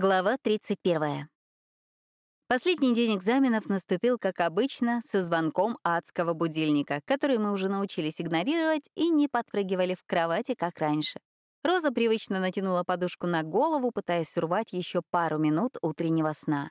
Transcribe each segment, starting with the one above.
Глава 31. Последний день экзаменов наступил, как обычно, со звонком адского будильника, который мы уже научились игнорировать и не подпрыгивали в кровати, как раньше. Роза привычно натянула подушку на голову, пытаясь урвать еще пару минут утреннего сна.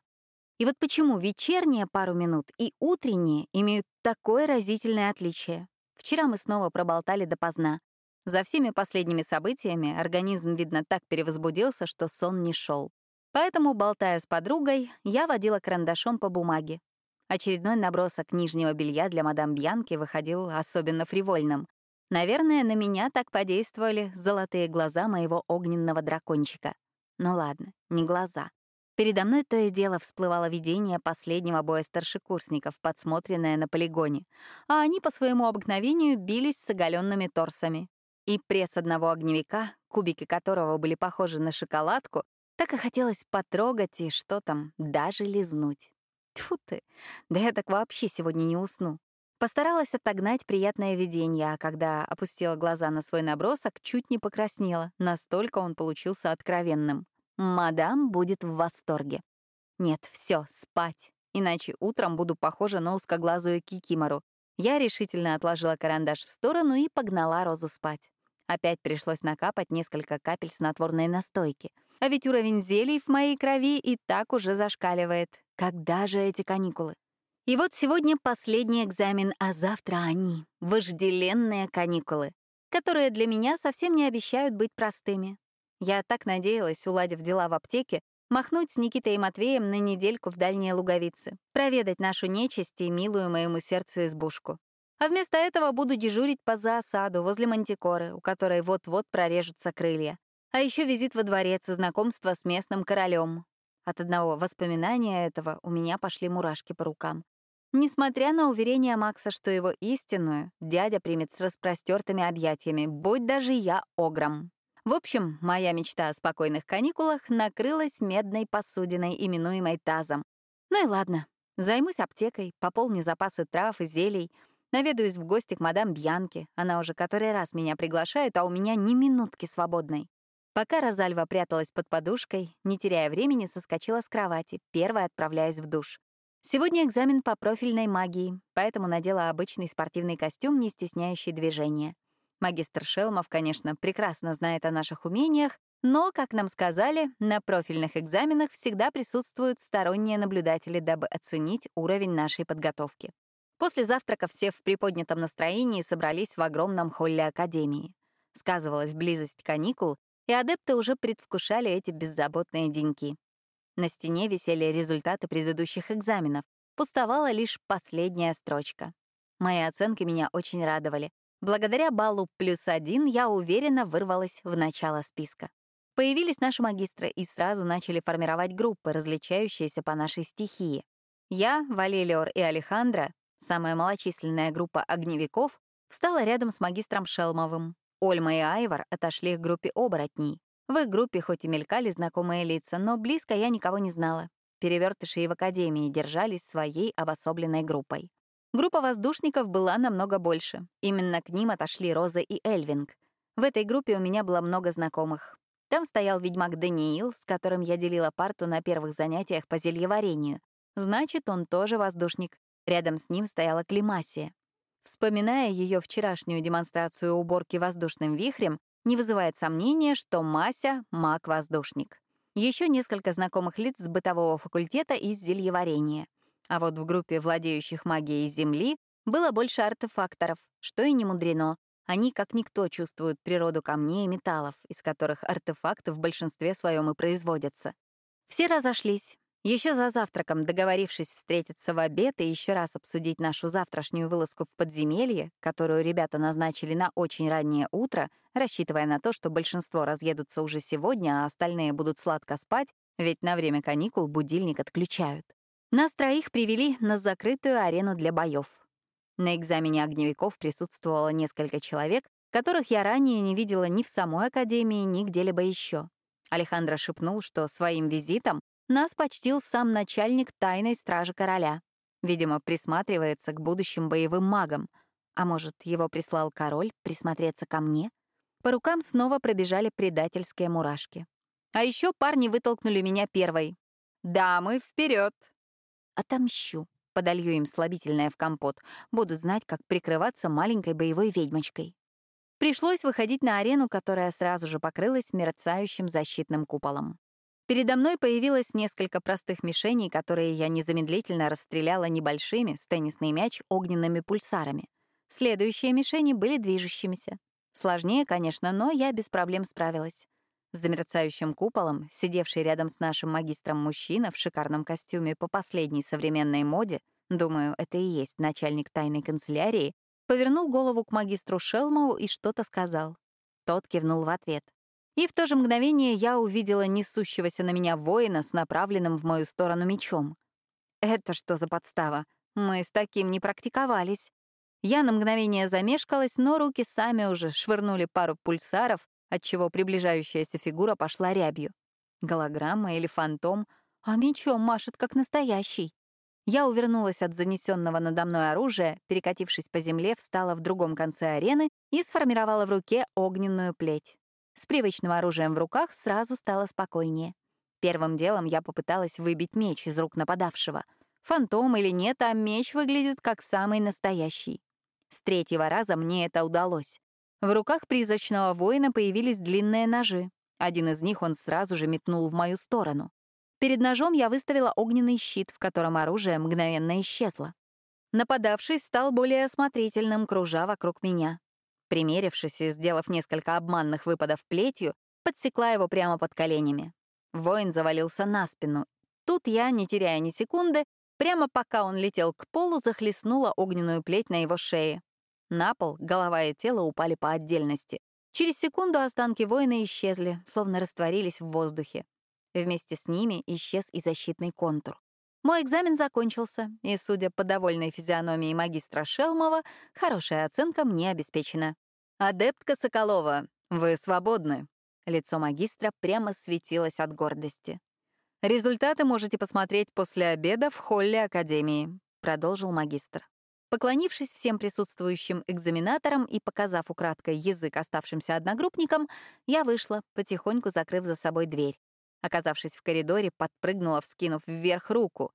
И вот почему вечерние пару минут и утренние имеют такое разительное отличие? Вчера мы снова проболтали допоздна. За всеми последними событиями организм, видно, так перевозбудился, что сон не шел. Поэтому, болтая с подругой, я водила карандашом по бумаге. Очередной набросок нижнего белья для мадам Бьянки выходил особенно фривольным. Наверное, на меня так подействовали золотые глаза моего огненного дракончика. Ну ладно, не глаза. Передо мной то и дело всплывало видение последнего боя старшекурсников, подсмотренное на полигоне, а они по своему обыкновению бились с оголенными торсами. И пресс одного огневика, кубики которого были похожи на шоколадку, так и хотелось потрогать и что там, даже лизнуть. Тьфу ты, да я так вообще сегодня не усну. Постаралась отогнать приятное видение, а когда опустила глаза на свой набросок, чуть не покраснела, настолько он получился откровенным. Мадам будет в восторге. Нет, все, спать, иначе утром буду похожа на узкоглазую кикимору. Я решительно отложила карандаш в сторону и погнала Розу спать. Опять пришлось накапать несколько капель снотворной настойки — а ведь уровень зелий в моей крови и так уже зашкаливает. Когда же эти каникулы? И вот сегодня последний экзамен, а завтра они — вожделенные каникулы, которые для меня совсем не обещают быть простыми. Я так надеялась, уладив дела в аптеке, махнуть с Никитой и Матвеем на недельку в дальние луговицы, проведать нашу нечисть и милую моему сердцу избушку. А вместо этого буду дежурить по заосаду возле мантикоры, у которой вот-вот прорежутся крылья. А еще визит во дворец и знакомство с местным королем. От одного воспоминания этого у меня пошли мурашки по рукам. Несмотря на уверение Макса, что его истинную дядя примет с распростертыми объятиями, будь даже я огром. В общем, моя мечта о спокойных каникулах накрылась медной посудиной, именуемой тазом. Ну и ладно, займусь аптекой, пополню запасы трав и зелий, наведаюсь в гости к мадам Бьянке, она уже который раз меня приглашает, а у меня ни минутки свободной. Пока Розальва пряталась под подушкой, не теряя времени, соскочила с кровати, первая отправляясь в душ. Сегодня экзамен по профильной магии, поэтому надела обычный спортивный костюм, не стесняющий движения. Магистр Шелмов, конечно, прекрасно знает о наших умениях, но, как нам сказали, на профильных экзаменах всегда присутствуют сторонние наблюдатели, дабы оценить уровень нашей подготовки. После завтрака все в приподнятом настроении собрались в огромном холле Академии. Сказывалась близость каникул, и адепты уже предвкушали эти беззаботные деньки. На стене висели результаты предыдущих экзаменов, пустовала лишь последняя строчка. Мои оценки меня очень радовали. Благодаря баллу плюс один я уверенно вырвалась в начало списка. Появились наши магистры и сразу начали формировать группы, различающиеся по нашей стихии. Я, Валелиор и Алехандро, самая малочисленная группа огневиков, встала рядом с магистром Шелмовым, Ольма и Айвар отошли к группе оборотней. В их группе хоть и мелькали знакомые лица, но близко я никого не знала. Перевертыши и в академии держались своей обособленной группой. Группа воздушников была намного больше. Именно к ним отошли Роза и Эльвинг. В этой группе у меня было много знакомых. Там стоял ведьмак Даниил, с которым я делила парту на первых занятиях по зельеварению. Значит, он тоже воздушник. Рядом с ним стояла Климасия. Вспоминая ее вчерашнюю демонстрацию уборки воздушным вихрем, не вызывает сомнения, что Мася — маг-воздушник. Еще несколько знакомых лиц с бытового факультета из зельеварения. А вот в группе владеющих магией Земли было больше артефакторов, что и не мудрено. Они, как никто, чувствуют природу камней и металлов, из которых артефакты в большинстве своем и производятся. Все разошлись, еще за завтраком, договорившись встретиться в обед и еще раз обсудить нашу завтрашнюю вылазку в подземелье, которую ребята назначили на очень раннее утро, рассчитывая на то, что большинство разъедутся уже сегодня, а остальные будут сладко спать, ведь на время каникул будильник отключают. Нас троих привели на закрытую арену для боев. На экзамене огневиков присутствовало несколько человек, которых я ранее не видела ни в самой академии, ни где-либо еще. Алехандро шепнул, что своим визитом нас почтил сам начальник тайной стражи короля. Видимо, присматривается к будущим боевым магам. А может, его прислал король присмотреться ко мне? По рукам снова пробежали предательские мурашки. А еще парни вытолкнули меня первой. «Дамы, вперед! «Отомщу», подолью им слабительное в компот, будут знать, как прикрываться маленькой боевой ведьмочкой. Пришлось выходить на арену, которая сразу же покрылась мерцающим защитным куполом. Передо мной появилось несколько простых мишеней, которые я незамедлительно расстреляла небольшими, с теннисный мяч, огненными пульсарами. Следующие мишени были движущимися. Сложнее, конечно, но я без проблем справилась. За мерцающим куполом, сидевший рядом с нашим магистром мужчина в шикарном костюме по последней современной моде, думаю, это и есть начальник тайной канцелярии, повернул голову к магистру Шелмову и что-то сказал. Тот кивнул в ответ. И в то же мгновение я увидела несущегося на меня воина с направленным в мою сторону мечом. Это что за подстава? Мы с таким не практиковались. Я на мгновение замешкалась, но руки сами уже швырнули пару пульсаров, отчего приближающаяся фигура пошла рябью. Голограмма или фантом, а мечом машет как настоящий. Я увернулась от занесенного надо мной оружия, перекатившись по земле, встала в другом конце арены и сформировала в руке огненную плеть. С привычным оружием в руках сразу стало спокойнее. Первым делом я попыталась выбить меч из рук нападавшего. Фантом или нет, а меч выглядит как самый настоящий. С третьего раза мне это удалось. В руках призрачного воина появились длинные ножи. Один из них он сразу же метнул в мою сторону. Перед ножом я выставила огненный щит, в котором оружие мгновенно исчезло. Нападавший стал более осмотрительным, кружа вокруг меня. Примерившись и сделав несколько обманных выпадов плетью, подсекла его прямо под коленями. Воин завалился на спину. Тут я, не теряя ни секунды, прямо пока он летел к полу, захлестнула огненную плеть на его шее. На пол голова и тело упали по отдельности. Через секунду останки воина исчезли, словно растворились в воздухе. Вместе с ними исчез и защитный контур. Мой экзамен закончился, и, судя по довольной физиономии магистра Шелмова, хорошая оценка мне обеспечена. «Адептка Соколова, вы свободны». Лицо магистра прямо светилось от гордости. «Результаты можете посмотреть после обеда в холле Академии», — продолжил магистр. Поклонившись всем присутствующим экзаменаторам и показав украдкой язык оставшимся одногруппникам, я вышла, потихоньку закрыв за собой дверь. Оказавшись в коридоре, подпрыгнула, вскинув вверх руку.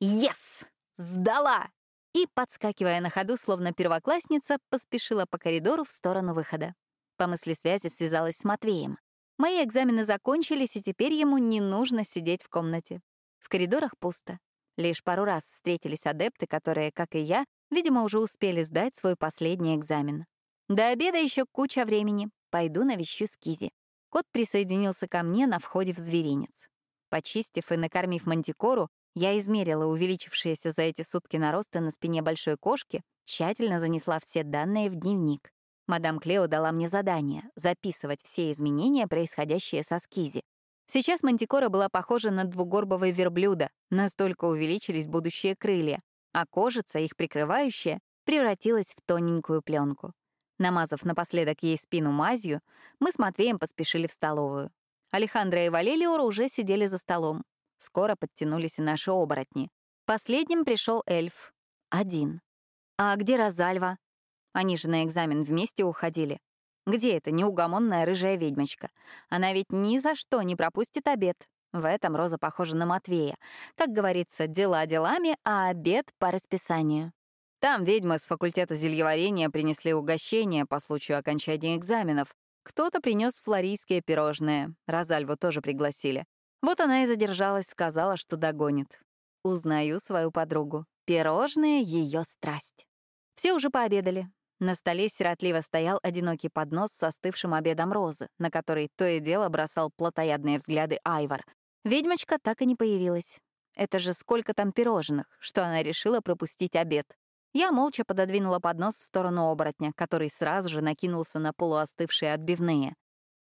«Yes! Сдала!» И, подскакивая на ходу, словно первоклассница, поспешила по коридору в сторону выхода. По мысли связи связалась с Матвеем. Мои экзамены закончились, и теперь ему не нужно сидеть в комнате. В коридорах пусто. Лишь пару раз встретились адепты, которые, как и я, видимо, уже успели сдать свой последний экзамен. До обеда еще куча времени. Пойду навещу Скизи. Кот присоединился ко мне на входе в зверинец. Почистив и накормив мантикору, я измерила увеличившиеся за эти сутки наросты на спине большой кошки, тщательно занесла все данные в дневник. Мадам Клео дала мне задание — записывать все изменения, происходящие со скизи. Сейчас мантикора была похожа на двугорбового верблюда, настолько увеличились будущие крылья, а кожица, их прикрывающая, превратилась в тоненькую пленку. Намазав напоследок ей спину мазью, мы с Матвеем поспешили в столовую. Алехандро и Валелиор уже сидели за столом. Скоро подтянулись и наши оборотни. Последним пришел эльф. Один. А где Розальва? Они же на экзамен вместе уходили. Где эта неугомонная рыжая ведьмочка? Она ведь ни за что не пропустит обед. В этом Роза похожа на Матвея. Как говорится, дела делами, а обед по расписанию. Там ведьмы с факультета зельеварения принесли угощение по случаю окончания экзаменов. Кто-то принес флорийские пирожные. Розальву тоже пригласили. Вот она и задержалась, сказала, что догонит. Узнаю свою подругу. Пирожные — ее страсть. Все уже пообедали. На столе сиротливо стоял одинокий поднос с остывшим обедом розы, на который то и дело бросал плотоядные взгляды Айвар. Ведьмочка так и не появилась. Это же сколько там пирожных, что она решила пропустить обед. Я молча пододвинула поднос в сторону оборотня, который сразу же накинулся на полуостывшие отбивные.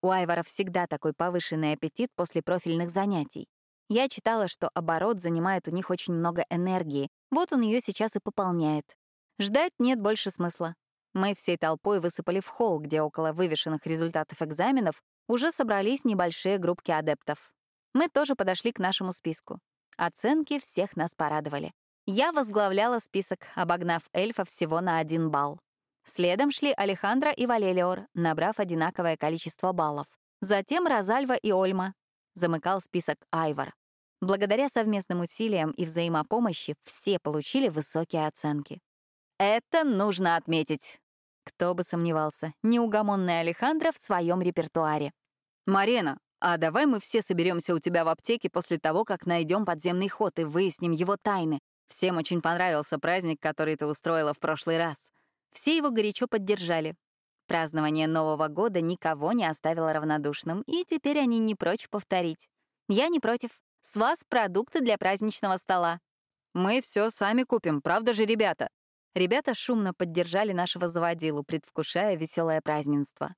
У Айвара всегда такой повышенный аппетит после профильных занятий. Я читала, что оборот занимает у них очень много энергии, вот он ее сейчас и пополняет. Ждать нет больше смысла. Мы всей толпой высыпали в холл, где около вывешенных результатов экзаменов уже собрались небольшие группки адептов. Мы тоже подошли к нашему списку. Оценки всех нас порадовали. Я возглавляла список, обогнав эльфа всего на один балл. Следом шли Алехандро и Валелиор, набрав одинаковое количество баллов. Затем Розальва и Ольма. замыкал список Айвар. Благодаря совместным усилиям и взаимопомощи все получили высокие оценки. Это нужно отметить. Кто бы сомневался, неугомонный Алехандро в своем репертуаре. «Марена, а давай мы все соберемся у тебя в аптеке после того, как найдем подземный ход и выясним его тайны. Всем очень понравился праздник, который ты устроила в прошлый раз». Все его горячо поддержали. Празднование Нового года никого не оставило равнодушным, и теперь они не прочь повторить. Я не против. С вас продукты для праздничного стола. Мы все сами купим, правда же, ребята? Ребята шумно поддержали нашего заводилу, предвкушая веселое празднество.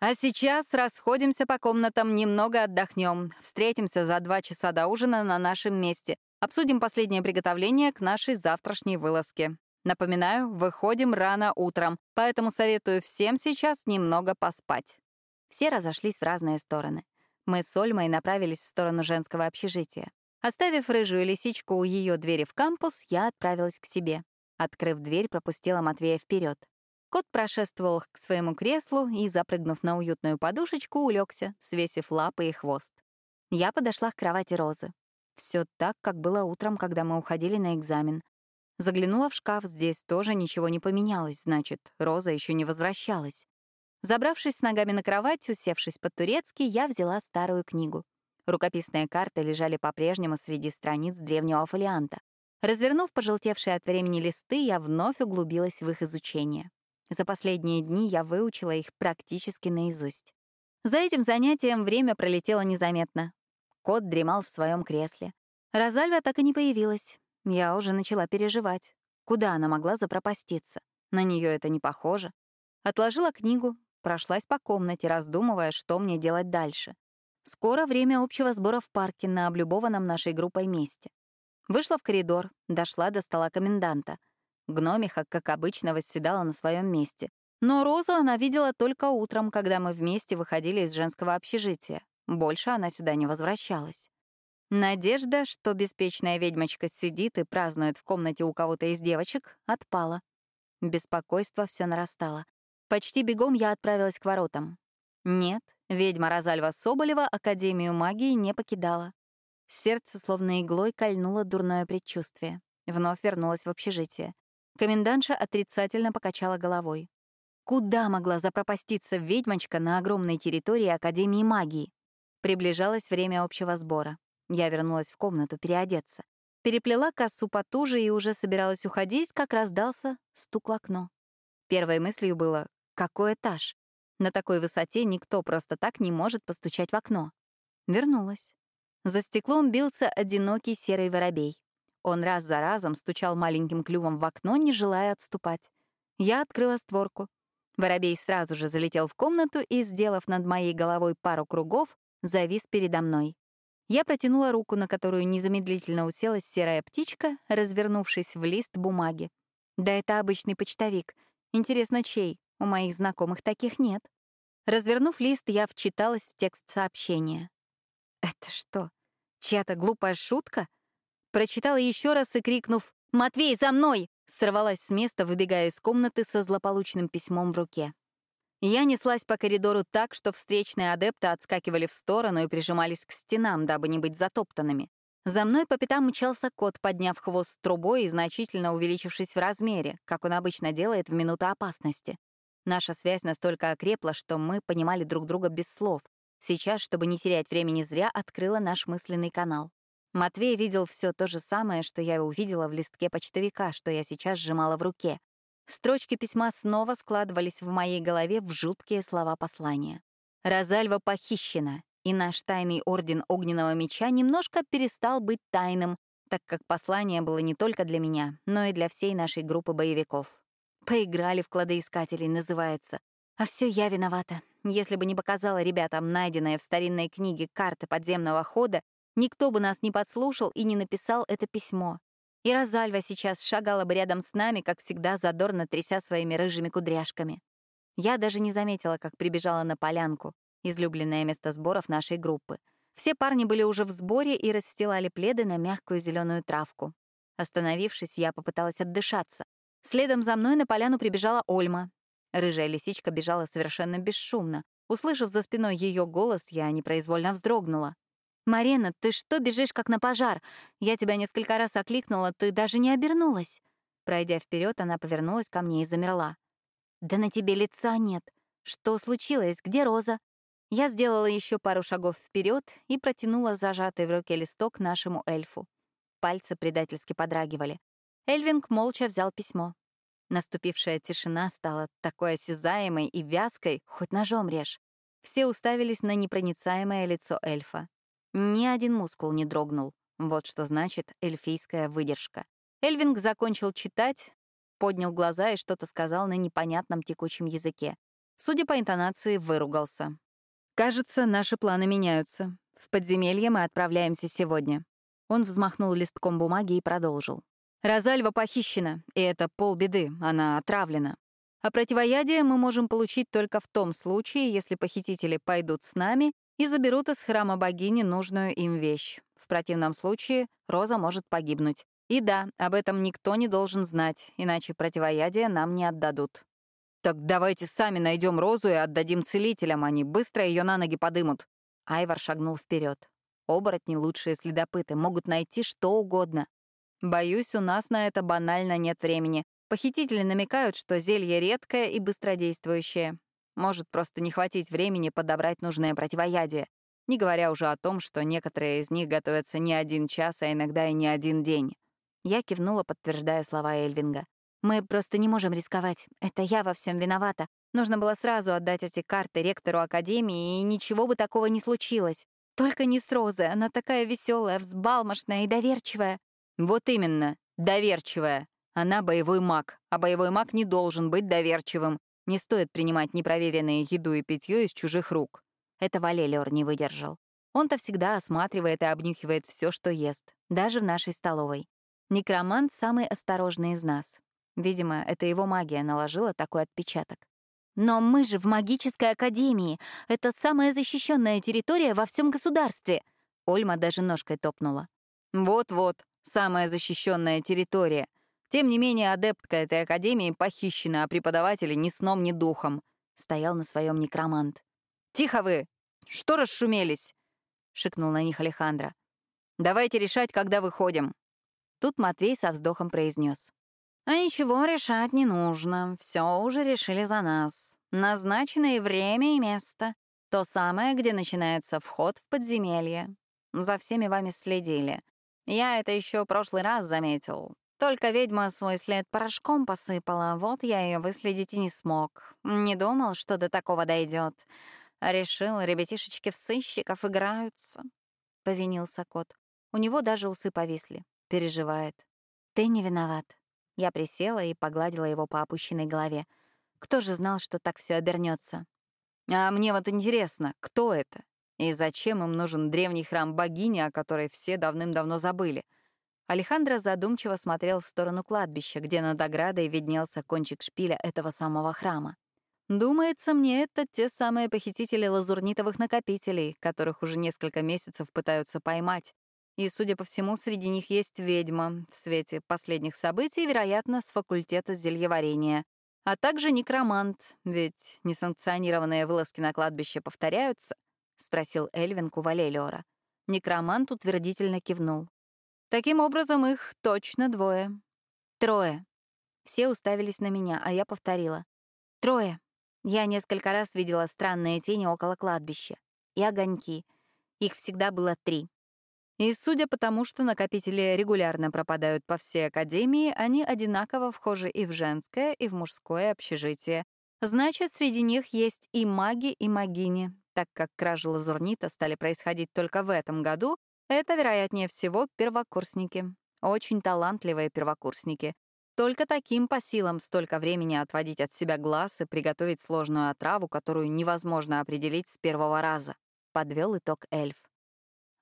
А сейчас расходимся по комнатам, немного отдохнем. Встретимся за два часа до ужина на нашем месте. Обсудим последнее приготовление к нашей завтрашней вылазке. Напоминаю, выходим рано утром, поэтому советую всем сейчас немного поспать. Все разошлись в разные стороны. Мы с Ольмой направились в сторону женского общежития. Оставив рыжую лисичку у ее двери в кампус, я отправилась к себе. Открыв дверь, пропустила Матвея вперед. Кот прошествовал к своему креслу и, запрыгнув на уютную подушечку, улегся, свесив лапы и хвост. Я подошла к кровати Розы. Все так, как было утром, когда мы уходили на экзамен. Заглянула в шкаф, здесь тоже ничего не поменялось, значит, Роза еще не возвращалась. Забравшись с ногами на кровать, усевшись под-турецки, я взяла старую книгу. Рукописные карты лежали по-прежнему среди страниц древнего фолианта. Развернув пожелтевшие от времени листы, я вновь углубилась в их изучение. За последние дни я выучила их практически наизусть. За этим занятием время пролетело незаметно. Кот дремал в своем кресле. Розальва так и не появилась. Я уже начала переживать. Куда она могла запропаститься? На нее это не похоже. Отложила книгу, прошлась по комнате, раздумывая, что мне делать дальше. Скоро время общего сбора в парке на облюбованном нашей группой месте. Вышла в коридор, дошла до стола коменданта. Гномиха, как обычно, восседала на своем месте. Но Розу она видела только утром, когда мы вместе выходили из женского общежития. Больше она сюда не возвращалась. Надежда, что беспечная ведьмочка сидит и празднует в комнате у кого-то из девочек, отпала. Беспокойство все нарастало. Почти бегом я отправилась к воротам. Нет, ведьма Розальва Соболева Академию магии не покидала. Сердце словно иглой кольнуло дурное предчувствие. Вновь вернулась в общежитие. Комендантша отрицательно покачала головой. Куда могла запропаститься ведьмочка на огромной территории Академии магии? Приближалось время общего сбора. Я вернулась в комнату переодеться. Переплела косу потуже и уже собиралась уходить, как раздался стук в окно. Первой мыслью было «какой этаж?». На такой высоте никто просто так не может постучать в окно. Вернулась. За стеклом бился одинокий серый воробей. Он раз за разом стучал маленьким клювом в окно, не желая отступать. Я открыла створку. Воробей сразу же залетел в комнату и, сделав над моей головой пару кругов, завис передо мной. Я протянула руку, на которую незамедлительно уселась серая птичка, развернувшись в лист бумаги. Да это обычный почтовик. Интересно, чей? У моих знакомых таких нет. Развернув лист, я вчиталась в текст сообщения. Это что, чья-то глупая шутка? Прочитала еще раз и, крикнув «Матвей, за мной!» сорвалась с места, выбегая из комнаты со злополучным письмом в руке. Я неслась по коридору так, что встречные адепты отскакивали в сторону и прижимались к стенам, дабы не быть затоптанными. За мной по пятам мчался кот, подняв хвост трубой и значительно увеличившись в размере, как он обычно делает в минуту опасности. Наша связь настолько окрепла, что мы понимали друг друга без слов. Сейчас, чтобы не терять времени зря, открыла наш мысленный канал. Матвей видел все то же самое, что я увидела в листке почтовика, что я сейчас сжимала в руке. Строчки письма снова складывались в моей голове в жуткие слова послания. Розальва похищена, и наш тайный орден Огненного Меча немножко перестал быть тайным, так как послание было не только для меня, но и для всей нашей группы боевиков. «Поиграли в кладоискателей» называется. А все я виновата. Если бы не показала ребятам найденные в старинной книге карты подземного хода, никто бы нас не подслушал и не написал это письмо. И Розальва сейчас шагала бы рядом с нами, как всегда, задорно тряся своими рыжими кудряшками. Я даже не заметила, как прибежала на полянку, излюбленное место сборов нашей группы. Все парни были уже в сборе и расстилали пледы на мягкую зеленую травку. Остановившись, я попыталась отдышаться. Следом за мной на поляну прибежала Ольма. Рыжая лисичка бежала совершенно бесшумно. Услышав за спиной ее голос, я непроизвольно вздрогнула. «Марина, ты что бежишь, как на пожар? Я тебя несколько раз окликнула, ты даже не обернулась». Пройдя вперед, она повернулась ко мне и замерла. «Да на тебе лица нет. Что случилось? Где Роза?» Я сделала еще пару шагов вперед и протянула зажатый в руке листок нашему эльфу. Пальцы предательски подрагивали. Эльвинг молча взял письмо. Наступившая тишина стала такой осязаемой и вязкой, хоть ножом режь. Все уставились на непроницаемое лицо эльфа. Ни один мускул не дрогнул. Вот что значит эльфийская выдержка. Эльвинг закончил читать, поднял глаза и что-то сказал на непонятном текучем языке. Судя по интонации, выругался. «Кажется, наши планы меняются. В подземелье мы отправляемся сегодня». Он взмахнул листком бумаги и продолжил. «Розальва похищена, и это полбеды, она отравлена. А противоядие мы можем получить только в том случае, если похитители пойдут с нами и заберут из храма богини нужную им вещь. В противном случае Роза может погибнуть. И да, об этом никто не должен знать, иначе противоядие нам не отдадут. «Так давайте сами найдем Розу и отдадим целителям, они быстро ее на ноги подымут». Айвар шагнул вперед. Оборотни — лучшие следопыты, могут найти что угодно. Боюсь, у нас на это банально нет времени. Похитители намекают, что зелье редкое и быстродействующее. Может просто не хватить времени подобрать нужное противоядие. Не говоря уже о том, что некоторые из них готовятся не один час, а иногда и не один день. Я кивнула, подтверждая слова Эльвинга. Мы просто не можем рисковать. Это я во всем виновата. Нужно было сразу отдать эти карты ректору Академии, и ничего бы такого не случилось. Только не с Розой. Она такая веселая, взбалмошная и доверчивая. Вот именно, доверчивая. Она боевой маг, а боевой маг не должен быть доверчивым. Не стоит принимать непроверенные еду и питье из чужих рук. Это Валелиор не выдержал. Он-то всегда осматривает и обнюхивает все, что ест, даже в нашей столовой. Некромант — самый осторожный из нас. Видимо, это его магия наложила такой отпечаток. «Но мы же в магической академии. Это самая защищенная территория во всем государстве». Ольма даже ножкой топнула. «Вот-вот, самая защищенная территория. Тем не менее, адептка этой академии похищена, а преподаватели ни сном, ни духом», — стоял на своем некромант. «Тихо вы! Что расшумелись?» — шикнул на них Алехандро. «Давайте решать, когда выходим». Тут Матвей со вздохом произнес. А ничего решать не нужно, все уже решили за нас. Назначенное время и место. То самое, где начинается вход в подземелье. За всеми вами следили. Я это еще прошлый раз заметил. Только ведьма свой след порошком посыпала, вот я ее выследить и не смог. Не думал, что до такого дойдет. Решил, ребятишечки в сыщиков играются. Повинился кот. У него даже усы повисли. Переживает. Ты не виноват. Я присела и погладила его по опущенной голове. Кто же знал, что так все обернется? А мне вот интересно, кто это? И зачем им нужен древний храм богини, о которой все давным-давно забыли? Алехандро задумчиво смотрел в сторону кладбища, где над оградой виднелся кончик шпиля этого самого храма. Думается мне, это те самые похитители лазурнитовых накопителей, которых уже несколько месяцев пытаются поймать. И, судя по всему, среди них есть ведьма в свете последних событий, вероятно, с факультета зельеварения. А также некромант, ведь несанкционированные вылазки на кладбище повторяются, — спросил Эльвин у Валелиора. Некромант утвердительно кивнул. Таким образом, их точно двое. Трое. Все уставились на меня, а я повторила. Трое. Я несколько раз видела странные тени около кладбища. И огоньки. Их всегда было три. И судя по тому, что накопители регулярно пропадают по всей академии, они одинаково вхожи и в женское, и в мужское общежитие. Значит, среди них есть и маги, и магини. Так как кражи лазурнита стали происходить только в этом году, это, вероятнее всего, первокурсники. Очень талантливые первокурсники. Только таким по силам столько времени отводить от себя глаз и приготовить сложную отраву, которую невозможно определить с первого раза. Подвел итог эльф.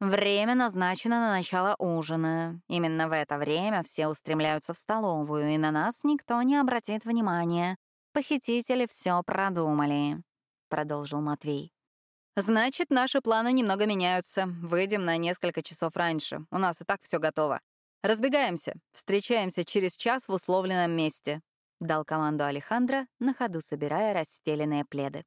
Время назначено на начало ужина. Именно в это время все устремляются в столовую, и на нас никто не обратит внимания. Похитители все продумали», — продолжил Матвей. «Значит, наши планы немного меняются. Выйдем на несколько часов раньше. У нас и так все готово. Разбегаемся. Встречаемся через час в условленном месте», — дал команду Алехандро, на ходу собирая расстеленные пледы.